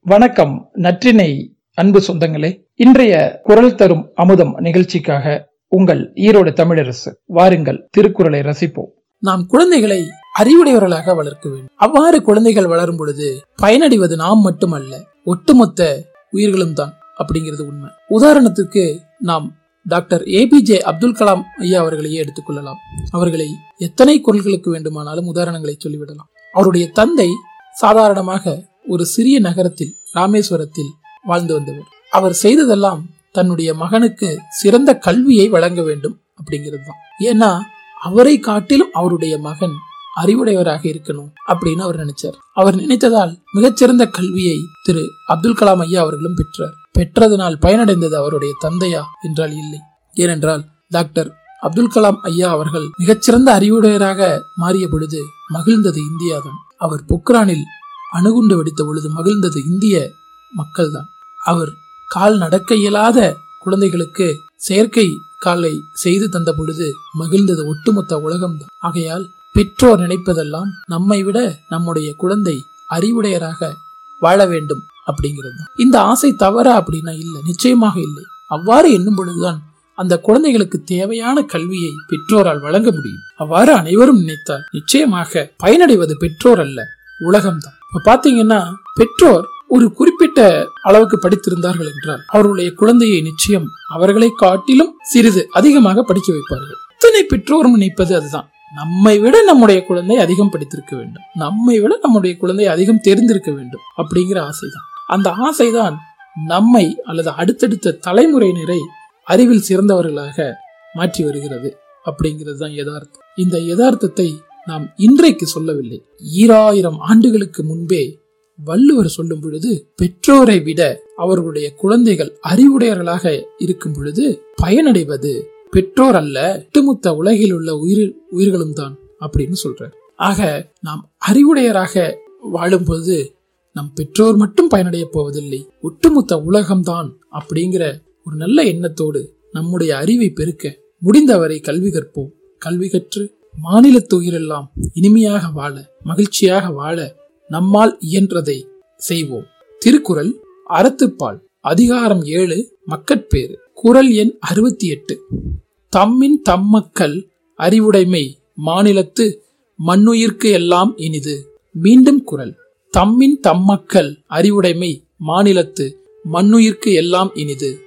வணக்கம் நற்றினை அன்பு சொந்தங்களே. இன்றைய குரல் தரும் அமுதம் நிகழ்ச்சிக்காக உங்கள் ஈரோடு தமிழரசு வாருங்கள் திருக்குறளை ரசிப்போம். நாம் குழந்தைகளை அறிவுடையவர்களாக வளர்க்க வேண்டும். அவ்வாறு குழந்தைகள் வளரும் பொழுது பயனடைவது நாம் மட்டுமல்ல ஒட்டுமொத்த உயிர்களும் தான் அப்படிங்கிறது உண்மை. உதாரணத்துக்கு நாம் டாக்டர் ஏபிஜே அப்துல் கலாம் ஐயா அவர்களையே எடுத்துக்கொள்ளலாம் அவர்களை எத்தனை குரல்களுக்கு வேண்டுமானாலும் உதாரணங்களை சொல்லிவிடலாம். அவருடைய தந்தை சாதாரணமாக ஒரு சிறிய நகரத்தில் ராமேஸ்வரத்தில் வாழ்ந்து வந்தவர். அவர் செய்ததெல்லாம் தன்னுடைய மகனுக்கு சிறந்த கல்வியை வழங்க வேண்டும் அப்படிங்கிறது தான் ஏன்னா அவரை காட்டிலும் அவருடைய மகன் அறிவுடையவராக இருக்கணும் அப்படின்னு அவர் நினைச்சார். அவர் நினைத்ததால் மிகச்சிறந்த கல்வியை திரு அப்துல் கலாம் ஐயா அவர்களும் பெற்றார். பெற்றதனால் பயனடைந்தது அவருடைய தந்தையா என்றால் இல்லை. ஏனென்றால் டாக்டர் அப்துல் கலாம் ஐயா அவர்கள் மிகச்சிறந்த அறிவுடையராக மாறிய பொழுது மகிழ்ந்தது இந்தியாதான். அவர் பொக்ரானில் அணுகுண்டு வெடித்த பொழுது மகிழ்ந்தது இந்திய மக்கள்தான். அவர் கால் நடக்க இயலாத குழந்தைகளுக்கு செயற்கை காலை செய்து தந்த பொழுது மகிழ்ந்தது ஒட்டுமொத்த உலகம்தான். ஆகையால் பெற்றோர் நினைப்பதெல்லாம் நம்மை விட நம்முடைய குழந்தை அறிவுடையராக வாழ வேண்டும் அப்படிங்கிறது இந்த ஆசை தவறா அப்படின்னா இல்லை நிச்சயமாக இல்லை. அவ்வாறு எண்ணும் பொழுதுதான் அந்த குழந்தைகளுக்கு தேவையான கல்வியை பெற்றோரால் வழங்க முடியும். அவ்வாறு அனைவரும் நினைத்தால் நிச்சயமாக பயனடைவது பெற்றோர் அல்ல உலகம்தான். இப்ப பாத்தீங்கன்னா பெற்றோர் ஒரு குறிப்பிட்ட அளவுக்கு படித்திருந்தார்கள் என்றால் அவருடைய குழந்தையை நிச்சயம் அவர்களை காட்டிலும் சிறிது அதிகமாக படிக்க வைப்பார்கள். இத்தனை பெற்றோரும் நினைப்பது அதுதான். நம்மை விட நம்முடைய குழந்தை அதிகம் படித்திருக்க வேண்டும். நம்மை விட நம்முடைய குழந்தை அதிகம் தெரிந்திருக்க வேண்டும் அப்படிங்கிற ஆசைதான். அந்த ஆசைதான் நம்மை அல்லது அடுத்தடுத்த தலைமுறையினரை அறிவில் சிறந்தவர்களாக மாற்றி வருகிறது அப்படிங்கிறது தான் யதார்த்தம். இந்த யதார்த்தத்தை நாம் இன்றைக்கு சொல்லவில்லை. ஈராயிரம் ஆண்டுகளுக்கு முன்பே வள்ளுவர் சொல்லும் பொழுது பெற்றோரை விட அவர்களுடைய குழந்தைகள் அறிவுடையவர்களாக இருக்கும் பொழுது பயனடைவது பெற்றோர் அல்ல ஒட்டுமொத்த உலகில் உள்ள உயிர் உயிர்களும் தான் அப்படின்னு சொல்றார். ஆக நாம் அறிவுடையராக வாழும்போது நம் பெற்றோர் மட்டும் பயனடைய போவதில்லை ஒட்டுமொத்த உலகம்தான் அப்படிங்கிற ஒரு நல்ல எண்ணத்தோடு நம்முடைய அறிவை பெருக்க முடிந்தவரை கல்வி கற்போம். கல்வி கற்று மாநில உயிரெல்லாம் இனிமையாக வாழ மகிழ்ச்சியாக வாழ நம்மால் இயன்றதை செய்வோம். திருக்குறள் அறத்துப்பால் அதிகாரம் ஏழு மக்கட்பேறு. குரல் எண் அறுபத்தி எட்டு தம்மின் தம்மக்கள் அறிவுடைமை மாநிலத்து மண்ணுயிர்க்கு எல்லாம் இனிது. மீண்டும் குரல் தம்மின் தம்மக்கள் அறிவுடைமை மாநிலத்து மண்ணுயிர்க்கு எல்லாம் இனிது.